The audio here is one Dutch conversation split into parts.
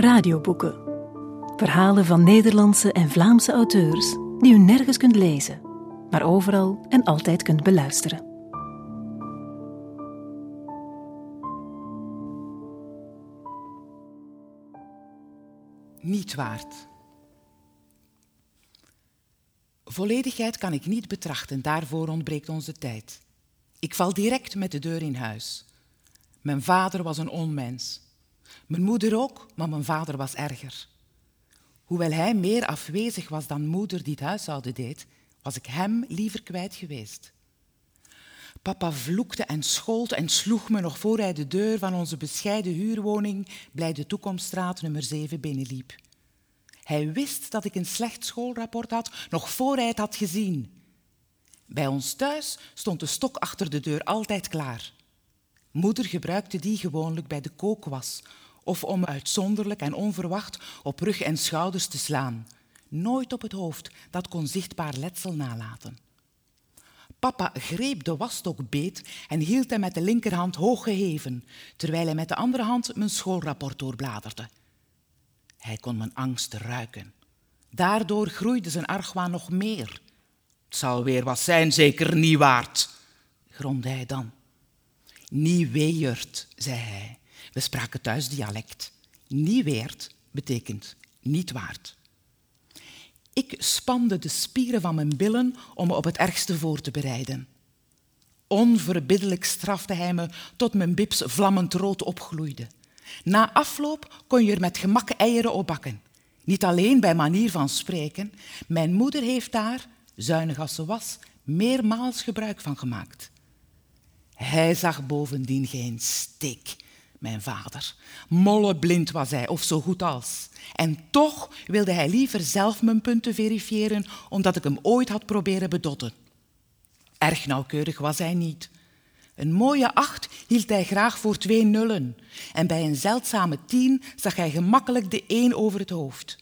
Radioboeken. Verhalen van Nederlandse en Vlaamse auteurs die u nergens kunt lezen, maar overal en altijd kunt beluisteren. Niet waard. Volledigheid kan ik niet betrachten, daarvoor ontbreekt onze tijd. Ik val direct met de deur in huis. Mijn vader was een onmens. Mijn moeder ook, maar mijn vader was erger. Hoewel hij meer afwezig was dan moeder die het huishouden deed, was ik hem liever kwijt geweest. Papa vloekte en schold en sloeg me nog voor hij de deur van onze bescheiden huurwoning bij de Toekomststraat nummer 7 binnenliep. Hij wist dat ik een slecht schoolrapport had, nog voor hij het had gezien. Bij ons thuis stond de stok achter de deur altijd klaar. Moeder gebruikte die gewoonlijk bij de kookwas of om uitzonderlijk en onverwacht op rug en schouders te slaan. Nooit op het hoofd, dat kon zichtbaar letsel nalaten. Papa greep de wasstok beet en hield hem met de linkerhand hoog geheven, terwijl hij met de andere hand mijn schoolrapport doorbladerde. Hij kon mijn angst ruiken. Daardoor groeide zijn argwaan nog meer. Het zal weer wat zijn, zeker niet waard, gromde hij dan. Niet weert, zei hij. We spraken thuis dialect. Niet weert betekent niet waard. Ik spande de spieren van mijn billen om me op het ergste voor te bereiden. Onverbiddelijk strafte hij me tot mijn bips vlammend rood opgloeide. Na afloop kon je er met gemak eieren op bakken. Niet alleen bij manier van spreken. Mijn moeder heeft daar, zuinig als ze was, meermaals gebruik van gemaakt. Hij zag bovendien geen steek, mijn vader. Molleblind was hij, of zo goed als. En toch wilde hij liever zelf mijn punten verifiëren, omdat ik hem ooit had proberen bedotten. Erg nauwkeurig was hij niet. Een mooie acht hield hij graag voor twee nullen. En bij een zeldzame tien zag hij gemakkelijk de één over het hoofd.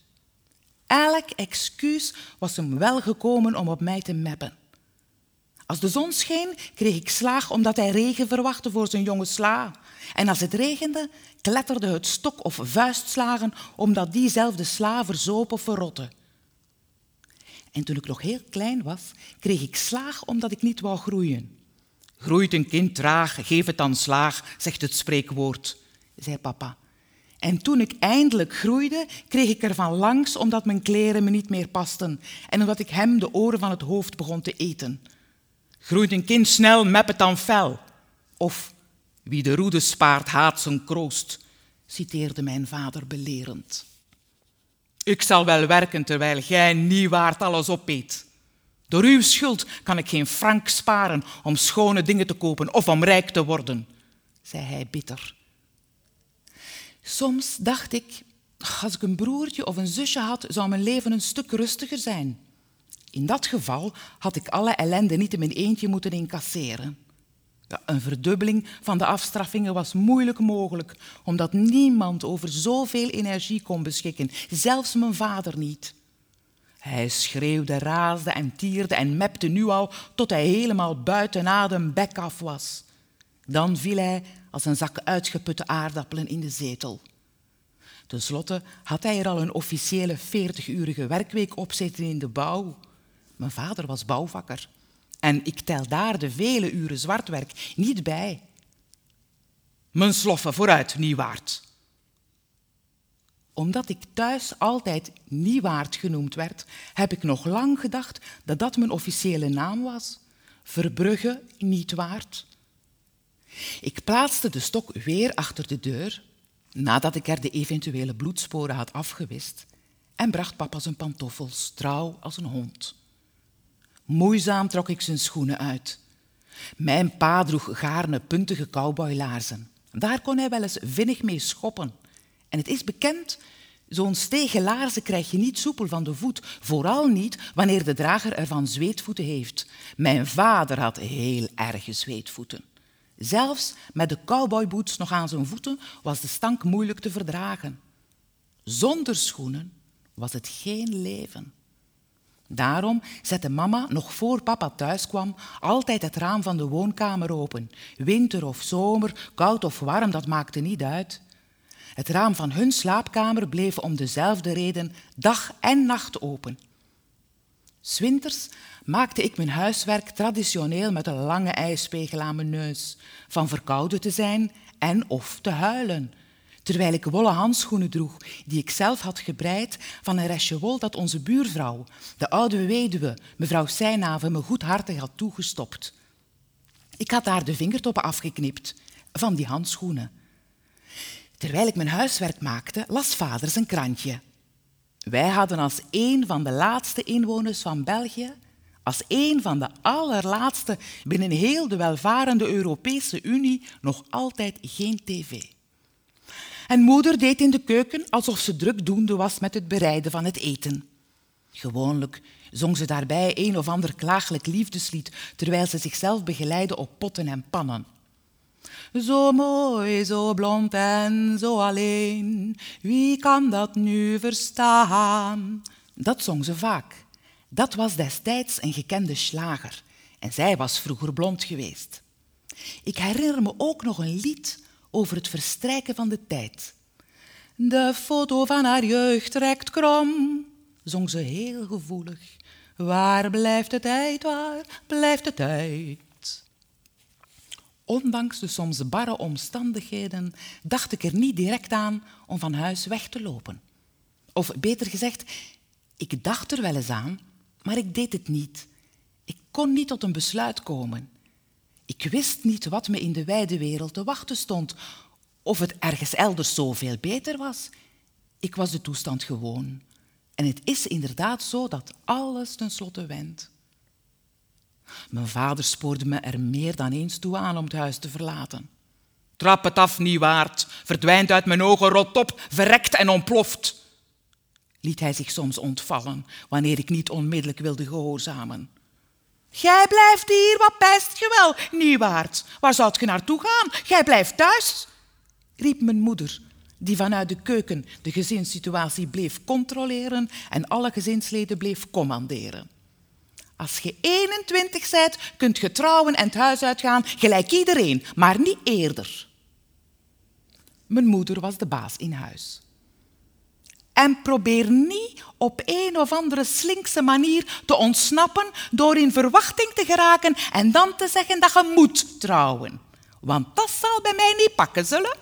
Elk excuus was hem wel gekomen om op mij te meppen. Als de zon scheen, kreeg ik slaag omdat hij regen verwachtte voor zijn jonge sla. En als het regende, kletterde het stok of vuistslagen omdat diezelfde sla verzoop of verrotte. En toen ik nog heel klein was, kreeg ik slaag omdat ik niet wou groeien. Groeit een kind traag, geef het dan slaag, zegt het spreekwoord, zei papa. En toen ik eindelijk groeide, kreeg ik ervan langs omdat mijn kleren me niet meer pasten en omdat ik hem de oren van het hoofd begon te eten. Groeit een kind snel, mep het dan fel. Of wie de roede spaart, haat zijn kroost, citeerde mijn vader belerend. Ik zal wel werken terwijl gij niet waard alles opeet. Door uw schuld kan ik geen frank sparen om schone dingen te kopen of om rijk te worden, zei hij bitter. Soms dacht ik, als ik een broertje of een zusje had, zou mijn leven een stuk rustiger zijn. In dat geval had ik alle ellende niet in mijn eentje moeten incasseren. Ja, een verdubbeling van de afstraffingen was moeilijk mogelijk, omdat niemand over zoveel energie kon beschikken, zelfs mijn vader niet. Hij schreeuwde, raasde en tierde en mepte nu al tot hij helemaal buiten adem bek af was. Dan viel hij als een zak uitgeputte aardappelen in de zetel. Ten slotte had hij er al een officiële 40-urige werkweek op zitten in de bouw. Mijn vader was bouwvakker. En ik tel daar de vele uren zwartwerk niet bij. Mijn sloffen vooruit, niet waard. Omdat ik thuis altijd niet waard genoemd werd, heb ik nog lang gedacht dat dat mijn officiële naam was. Verbrugge niet waard. Ik plaatste de stok weer achter de deur, nadat ik er de eventuele bloedsporen had afgewist, en bracht papa zijn pantoffels trouw als een hond. Moeizaam trok ik zijn schoenen uit. Mijn pa droeg gaarne puntige cowboylaarzen. Daar kon hij wel eens vinnig mee schoppen. En het is bekend, zo'n stegen laarzen krijg je niet soepel van de voet, vooral niet wanneer de drager ervan zweetvoeten heeft. Mijn vader had heel erge zweetvoeten. Zelfs met de cowboyboots nog aan zijn voeten was de stank moeilijk te verdragen. Zonder schoenen was het geen leven. Daarom zette mama, nog voor papa thuis kwam, altijd het raam van de woonkamer open. Winter of zomer, koud of warm, dat maakte niet uit. Het raam van hun slaapkamer bleef om dezelfde reden dag en nacht open. Swinters maakte ik mijn huiswerk traditioneel met een lange ijspegel aan mijn neus, van verkouden te zijn en of te huilen, terwijl ik wollen handschoenen droeg die ik zelf had gebreid van een restje wol dat onze buurvrouw, de oude weduwe, mevrouw Seinave, me goedhartig had toegestopt. Ik had daar de vingertoppen afgeknipt van die handschoenen. Terwijl ik mijn huiswerk maakte, las vader zijn krantje. Wij hadden als een van de laatste inwoners van België, als een van de allerlaatste binnen heel de welvarende Europese Unie, nog altijd geen tv. En moeder deed in de keuken alsof ze drukdoende was met het bereiden van het eten. Gewoonlijk zong ze daarbij een of ander klaaglijk liefdeslied, terwijl ze zichzelf begeleidde op potten en pannen. Zo mooi, zo blond en zo alleen, wie kan dat nu verstaan? Dat zong ze vaak. Dat was destijds een gekende slager en zij was vroeger blond geweest. Ik herinner me ook nog een lied over het verstrijken van de tijd. De foto van haar jeugd trekt krom, zong ze heel gevoelig. Waar blijft de tijd, waar blijft de tijd? Ondanks de soms barre omstandigheden dacht ik er niet direct aan om van huis weg te lopen. Of beter gezegd, ik dacht er wel eens aan, maar ik deed het niet. Ik kon niet tot een besluit komen. Ik wist niet wat me in de wijde wereld te wachten stond, of het ergens elders zoveel beter was. Ik was de toestand gewoon. En het is inderdaad zo dat alles tenslotte wendt. Mijn vader spoorde me er meer dan eens toe aan om het huis te verlaten. Trap het af, niet waard, verdwijnt uit mijn ogen, rot op, verrekt en ontploft. Liet hij zich soms ontvallen wanneer ik niet onmiddellijk wilde gehoorzamen. Gij blijft hier, wat pijst je wel, Nieuwaard? Waar zou je naartoe gaan? Gij blijft thuis, riep mijn moeder, die vanuit de keuken de gezinssituatie bleef controleren en alle gezinsleden bleef commanderen. Als je 21 bent, kunt je trouwen en het huis uitgaan, gelijk iedereen, maar niet eerder. Mijn moeder was de baas in huis. En probeer niet op een of andere slinkse manier te ontsnappen door in verwachting te geraken en dan te zeggen dat je moet trouwen. Want dat zal bij mij niet pakken zullen,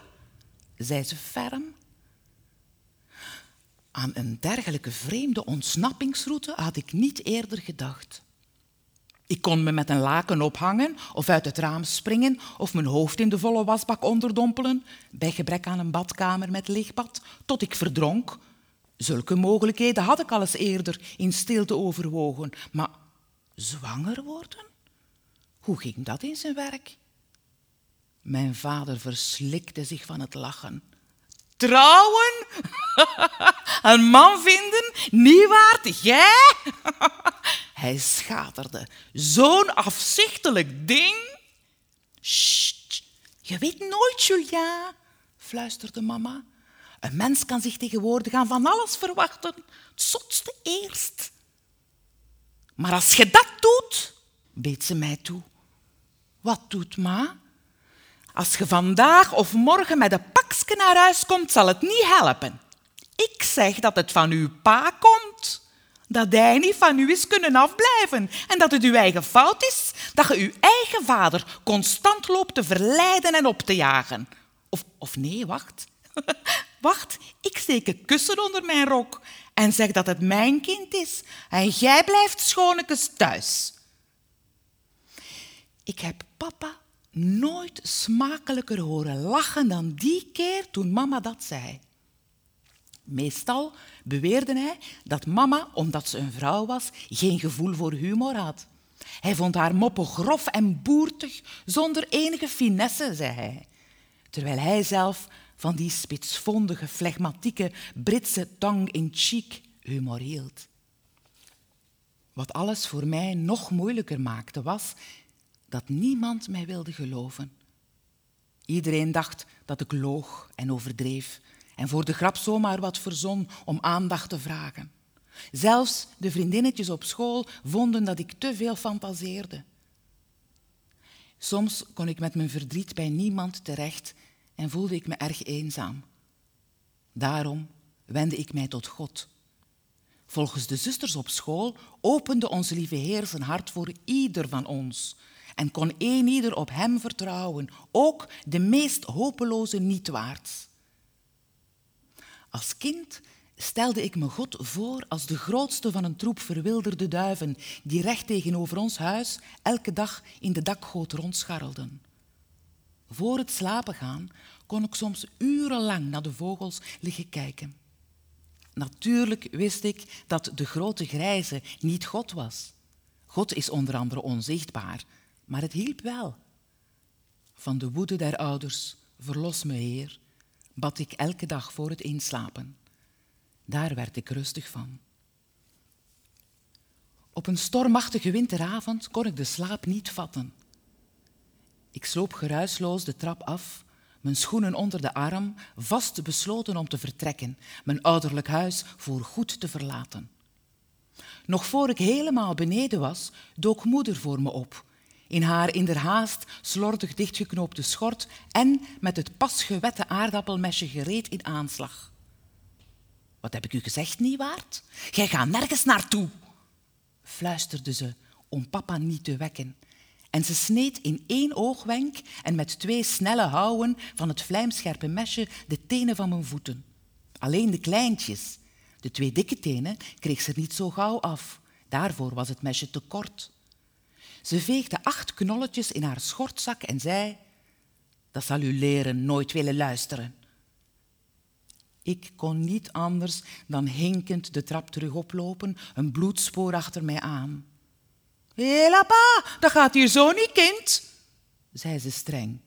zei ze ferm. Aan een dergelijke vreemde ontsnappingsroute had ik niet eerder gedacht. Ik kon me met een laken ophangen of uit het raam springen of mijn hoofd in de volle wasbak onderdompelen, bij gebrek aan een badkamer met lichtbad, tot ik verdronk. Zulke mogelijkheden had ik al eens eerder in stilte overwogen, maar zwanger worden? Hoe ging dat in zijn werk? Mijn vader verslikte zich van het lachen. Trouwen? een man vinden? Niet waard? Jij? Hij schaterde. Zo'n afzichtelijk ding. Sst, je weet nooit, Julia, fluisterde mama. Een mens kan zich tegenwoordig aan van alles verwachten. Het zotste eerst. Maar als je dat doet, beet ze mij toe. Wat doet ma? Als je vandaag of morgen met een pakje naar huis komt, zal het niet helpen. Ik zeg dat het van uw pa komt dat hij niet van u is kunnen afblijven en dat het uw eigen fout is dat je uw eigen vader constant loopt te verleiden en op te jagen. Of, of nee, wacht. wacht, ik steek een kussen onder mijn rok en zeg dat het mijn kind is en jij blijft schonekes thuis. Ik heb papa nooit smakelijker horen lachen dan die keer toen mama dat zei. Meestal beweerde hij dat mama, omdat ze een vrouw was, geen gevoel voor humor had. Hij vond haar moppen grof en boertig, zonder enige finesse, zei hij. Terwijl hij zelf van die spitsvondige, flegmatieke Britse tong in cheek humor hield. Wat alles voor mij nog moeilijker maakte, was dat niemand mij wilde geloven. Iedereen dacht dat ik loog en overdreef en voor de grap zomaar wat verzon om aandacht te vragen. Zelfs de vriendinnetjes op school vonden dat ik te veel fantaseerde. Soms kon ik met mijn verdriet bij niemand terecht en voelde ik me erg eenzaam. Daarom wendde ik mij tot God. Volgens de zusters op school opende onze lieve Heer zijn hart voor ieder van ons en kon een ieder op hem vertrouwen, ook de meest hopeloze nietwaarts. Als kind stelde ik me God voor als de grootste van een troep verwilderde duiven die recht tegenover ons huis elke dag in de dakgoot rondscharrelden. Voor het slapen gaan kon ik soms urenlang naar de vogels liggen kijken. Natuurlijk wist ik dat de grote grijze niet God was. God is onder andere onzichtbaar, maar het hielp wel. Van de woede der ouders, verlos me, Heer, bad ik elke dag voor het inslapen. Daar werd ik rustig van. Op een stormachtige winteravond kon ik de slaap niet vatten. Ik sloop geruisloos de trap af, mijn schoenen onder de arm, vast besloten om te vertrekken, mijn ouderlijk huis voor goed te verlaten. Nog voor ik helemaal beneden was, dook moeder voor me op, in haar inderhaast slordig dichtgeknoopte schort en met het pas gewette aardappelmesje gereed in aanslag. Wat heb ik u gezegd, niet waard? Gij gaat nergens naartoe, fluisterde ze om papa niet te wekken. En ze sneed in één oogwenk en met twee snelle houwen van het vlijmscherpe mesje de tenen van mijn voeten. Alleen de kleintjes, de twee dikke tenen, kreeg ze niet zo gauw af. Daarvoor was het mesje te kort. Ze veegde acht knolletjes in haar schortzak en zei: Dat zal u leren nooit willen luisteren. Ik kon niet anders dan hinkend de trap terug oplopen, een bloedspoor achter mij aan. Hé, pa, dat gaat hier zo niet, kind, zei ze streng.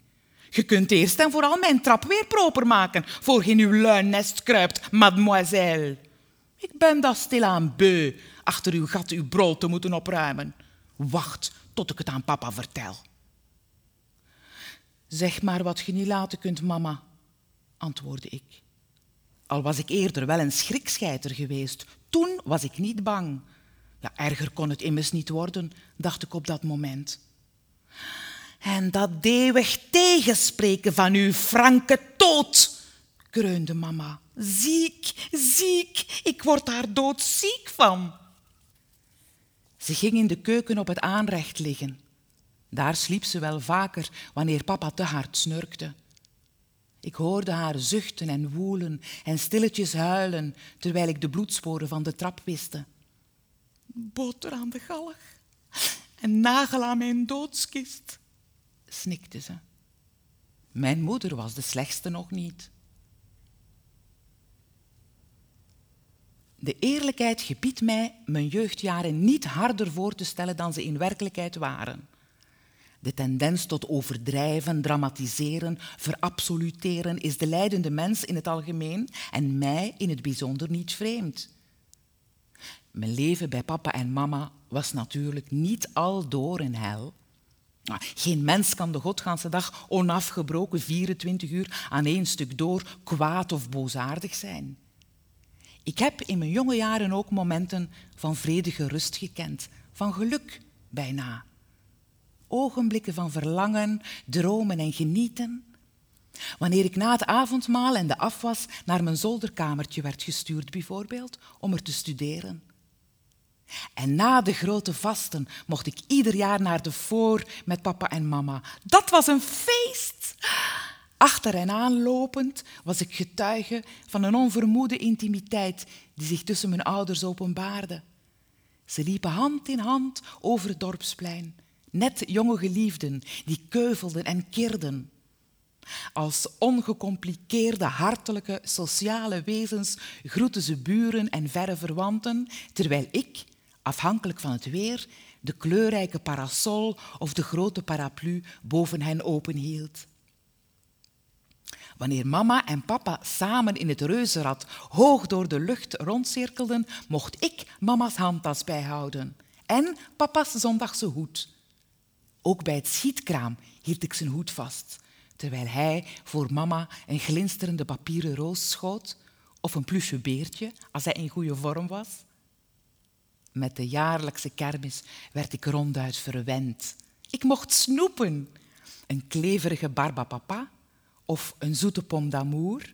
Je kunt eerst en vooral mijn trap weer proper maken, voor je in uw luinnest kruipt, mademoiselle. Ik ben dat stilaan beu, achter uw gat uw brood te moeten opruimen. Wacht tot ik het aan papa vertel. Zeg maar wat je niet laten kunt, mama, antwoordde ik. Al was ik eerder wel een schrikscheiter geweest, toen was ik niet bang. Ja, erger kon het immers niet worden, dacht ik op dat moment. En dat eeuwig tegenspreken van uw franke dood, kreunde mama. Ziek, ziek, ik word daar doodziek van. Ze ging in de keuken op het aanrecht liggen. Daar sliep ze wel vaker wanneer papa te hard snurkte. Ik hoorde haar zuchten en woelen en stilletjes huilen terwijl ik de bloedsporen van de trap wiste. Boter aan de galg en nagel aan mijn doodskist, snikte ze. Mijn moeder was de slechtste nog niet. De eerlijkheid gebiedt mij mijn jeugdjaren niet harder voor te stellen dan ze in werkelijkheid waren. De tendens tot overdrijven, dramatiseren, verabsoluteren is de leidende mens in het algemeen en mij in het bijzonder niet vreemd. Mijn leven bij papa en mama was natuurlijk niet al door een hel. Nou, geen mens kan de godganse dag onafgebroken 24 uur aan één stuk door kwaad of boosaardig zijn. Ik heb in mijn jonge jaren ook momenten van vredige rust gekend, van geluk bijna. Ogenblikken van verlangen, dromen en genieten. Wanneer ik na het avondmaal en de afwas naar mijn zolderkamertje werd gestuurd, bijvoorbeeld, om er te studeren. En na de grote vasten mocht ik ieder jaar naar de voor met papa en mama. Dat was een feest! Achter en aanlopend was ik getuige van een onvermoede intimiteit die zich tussen mijn ouders openbaarde. Ze liepen hand in hand over het dorpsplein, net jonge geliefden die keuvelden en kirden. Als ongecompliceerde, hartelijke, sociale wezens groetten ze buren en verre verwanten, terwijl ik, afhankelijk van het weer, de kleurrijke parasol of de grote paraplu boven hen openhield. Wanneer mama en papa samen in het reuzenrad hoog door de lucht rondcirkelden, mocht ik mama's handtas bijhouden en papa's zondagse hoed. Ook bij het schietkraam hield ik zijn hoed vast, terwijl hij voor mama een glinsterende papieren roos schoot of een plusje beertje als hij in goede vorm was. Met de jaarlijkse kermis werd ik ronduit verwend. Ik mocht snoepen. Een kleverige barbapapa of een zoete pom d'amour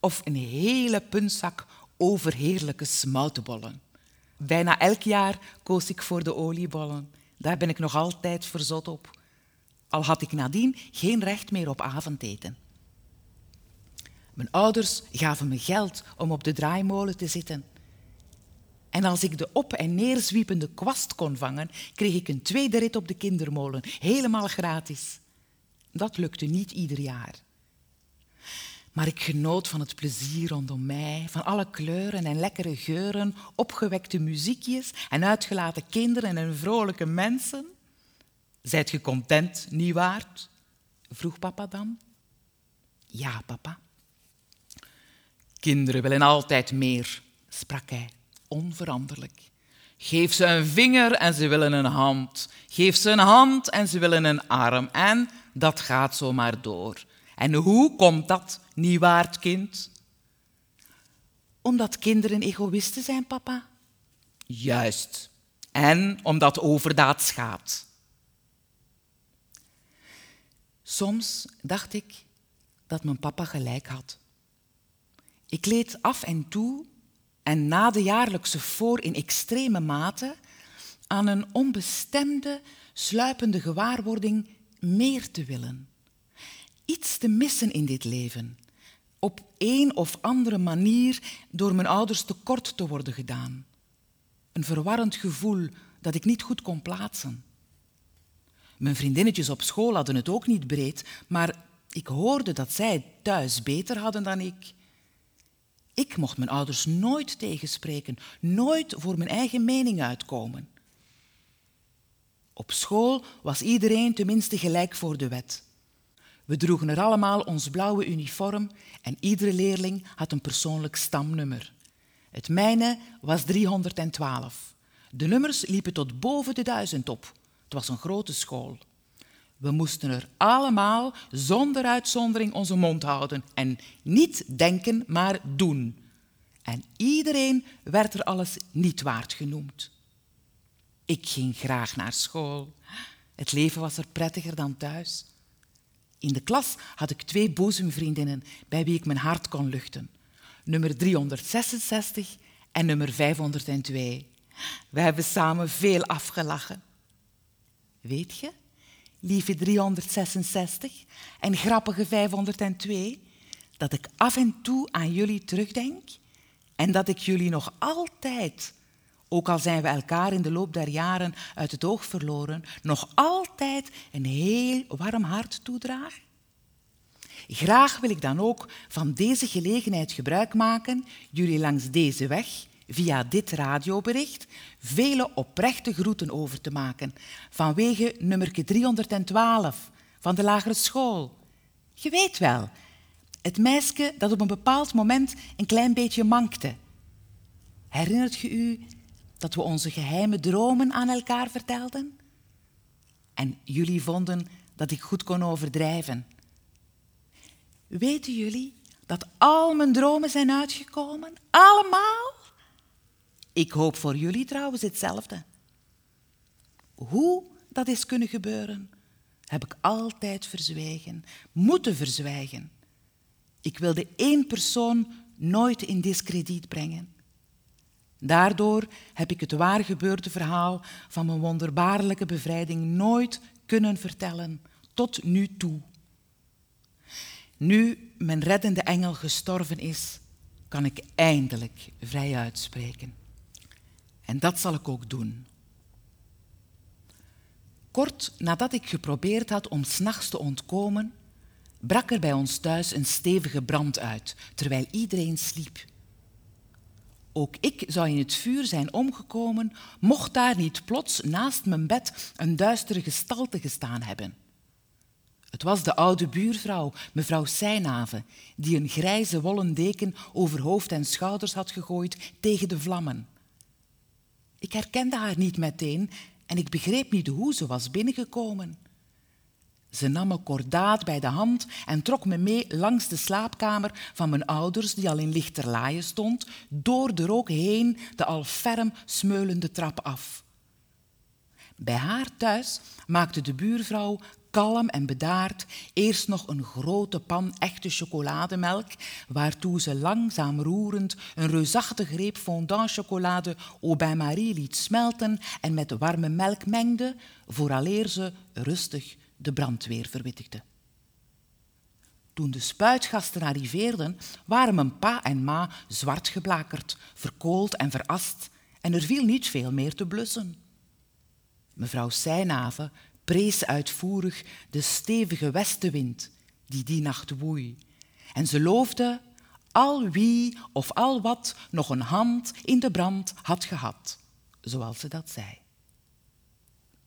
of een hele puntzak overheerlijke smoutenbollen. Bijna elk jaar koos ik voor de oliebollen. Daar ben ik nog altijd verzot op. Al had ik nadien geen recht meer op avondeten. Mijn ouders gaven me geld om op de draaimolen te zitten. En als ik de op- en neerzwiepende kwast kon vangen, kreeg ik een tweede rit op de kindermolen, helemaal gratis. Dat lukte niet ieder jaar. Maar ik genoot van het plezier rondom mij, van alle kleuren en lekkere geuren, opgewekte muziekjes en uitgelaten kinderen en vrolijke mensen. Zijt je content, niet waard? vroeg papa dan. Ja, papa. Kinderen willen altijd meer, sprak hij, onveranderlijk. Geef ze een vinger en ze willen een hand. Geef ze een hand en ze willen een arm. En dat gaat zo maar door. En hoe komt dat, niet waard kind? Omdat kinderen egoïsten zijn, papa. Juist. En omdat overdaad schaadt. Soms dacht ik dat mijn papa gelijk had. Ik leed af en toe en na de jaarlijkse voor in extreme mate aan een onbestemde, sluipende gewaarwording meer te willen. Iets te missen in dit leven. Op een of andere manier door mijn ouders tekort te worden gedaan. Een verwarrend gevoel dat ik niet goed kon plaatsen. Mijn vriendinnetjes op school hadden het ook niet breed, maar ik hoorde dat zij thuis beter hadden dan ik. Ik mocht mijn ouders nooit tegenspreken, nooit voor mijn eigen mening uitkomen. Op school was iedereen tenminste gelijk voor de wet. We droegen er allemaal ons blauwe uniform en iedere leerling had een persoonlijk stamnummer. Het mijne was 312. De nummers liepen tot boven de duizend op. Het was een grote school. We moesten er allemaal zonder uitzondering onze mond houden en niet denken, maar doen. En iedereen werd er alles niet waard genoemd. Ik ging graag naar school. Het leven was er prettiger dan thuis. In de klas had ik twee boezemvriendinnen bij wie ik mijn hart kon luchten. Nummer 366 en nummer 502. We hebben samen veel afgelachen. Weet je, lieve 366 en grappige 502, dat ik af en toe aan jullie terugdenk en dat ik jullie nog altijd, ook al zijn we elkaar in de loop der jaren uit het oog verloren, nog altijd een heel warm hart toedraag? Graag wil ik dan ook van deze gelegenheid gebruik maken, jullie langs deze weg, via dit radiobericht, vele oprechte groeten over te maken, vanwege nummer 312 van de lagere school. Je weet wel, het meisje dat op een bepaald moment een klein beetje mankte. Herinnert je u dat we onze geheime dromen aan elkaar vertelden? En jullie vonden dat ik goed kon overdrijven. Weten jullie dat al mijn dromen zijn uitgekomen? Allemaal? Ik hoop voor jullie trouwens hetzelfde. Hoe dat is kunnen gebeuren, heb ik altijd verzwijgen, moeten verzwijgen. Ik wilde één persoon nooit in discrediet brengen. Daardoor heb ik het waar gebeurde verhaal van mijn wonderbaarlijke bevrijding nooit kunnen vertellen, tot nu toe. Nu mijn reddende engel gestorven is, kan ik eindelijk vrij uitspreken. En dat zal ik ook doen. Kort nadat ik geprobeerd had om s'nachts te ontkomen, brak er bij ons thuis een stevige brand uit, terwijl iedereen sliep. Ook ik zou in het vuur zijn omgekomen, mocht daar niet plots naast mijn bed een duistere gestalte gestaan hebben. Het was de oude buurvrouw, mevrouw Seinave, die een grijze wollen deken over hoofd en schouders had gegooid tegen de vlammen. Ik herkende haar niet meteen en ik begreep niet hoe ze was binnengekomen. Ze nam me kordaat bij de hand en trok me mee langs de slaapkamer van mijn ouders, die al in lichterlaaien stond, door de rook heen de al ferm smeulende trap af. Bij haar thuis maakte de buurvrouw kalm en bedaard eerst nog een grote pan echte chocolademelk, waartoe ze langzaam roerend een reusachtige reep fondant chocolade au bain-marie liet smelten en met de warme melk mengde, vooraleer ze rustig de brandweer verwittigde. Toen de spuitgasten arriveerden, waren mijn pa en ma zwart geblakerd, verkoold en verast, en er viel niet veel meer te blussen. Mevrouw Seinave prees uitvoerig de stevige westenwind die die nacht woei, en ze loofde al wie of al wat nog een hand in de brand had gehad, zoals ze dat zei.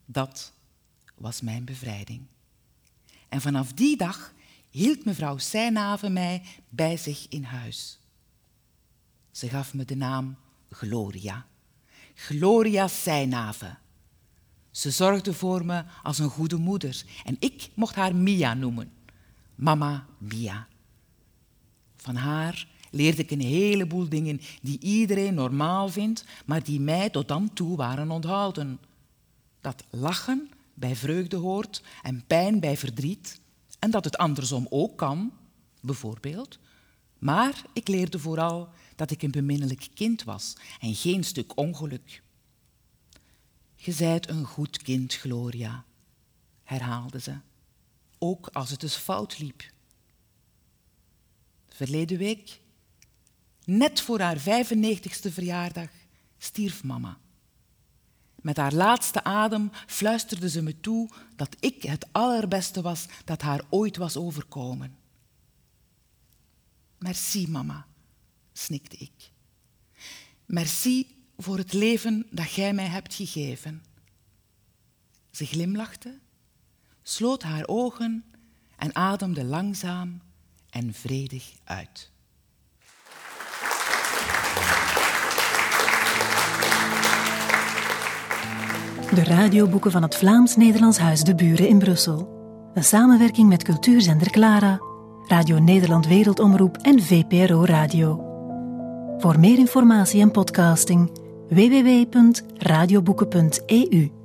Dat was mijn bevrijding. En vanaf die dag hield mevrouw Seinave mij bij zich in huis. Ze gaf me de naam Gloria. Gloria Seinave. Ze zorgde voor me als een goede moeder en ik mocht haar Mia noemen. Mama Mia. Van haar leerde ik een heleboel dingen die iedereen normaal vindt, maar die mij tot dan toe waren onthouden. Dat lachen bij vreugde hoort en pijn bij verdriet, en dat het andersom ook kan, bijvoorbeeld. Maar ik leerde vooral dat ik een beminnelijk kind was en geen stuk ongeluk. Je zijt een goed kind, Gloria, herhaalde ze, ook als het eens fout liep. Verleden week, net voor haar 95ste verjaardag, stierf mama. Met haar laatste adem fluisterde ze me toe dat ik het allerbeste was dat haar ooit was overkomen. Merci, mama, snikte ik. Merci voor het leven dat jij mij hebt gegeven. Ze glimlachte, sloot haar ogen en ademde langzaam en vredig uit. De radioboeken van het Vlaams-Nederlands Huis de Buren in Brussel. Een samenwerking met cultuurzender Clara, Radio Nederland Wereldomroep en VPRO Radio. Voor meer informatie en podcasting www.radioboeken.eu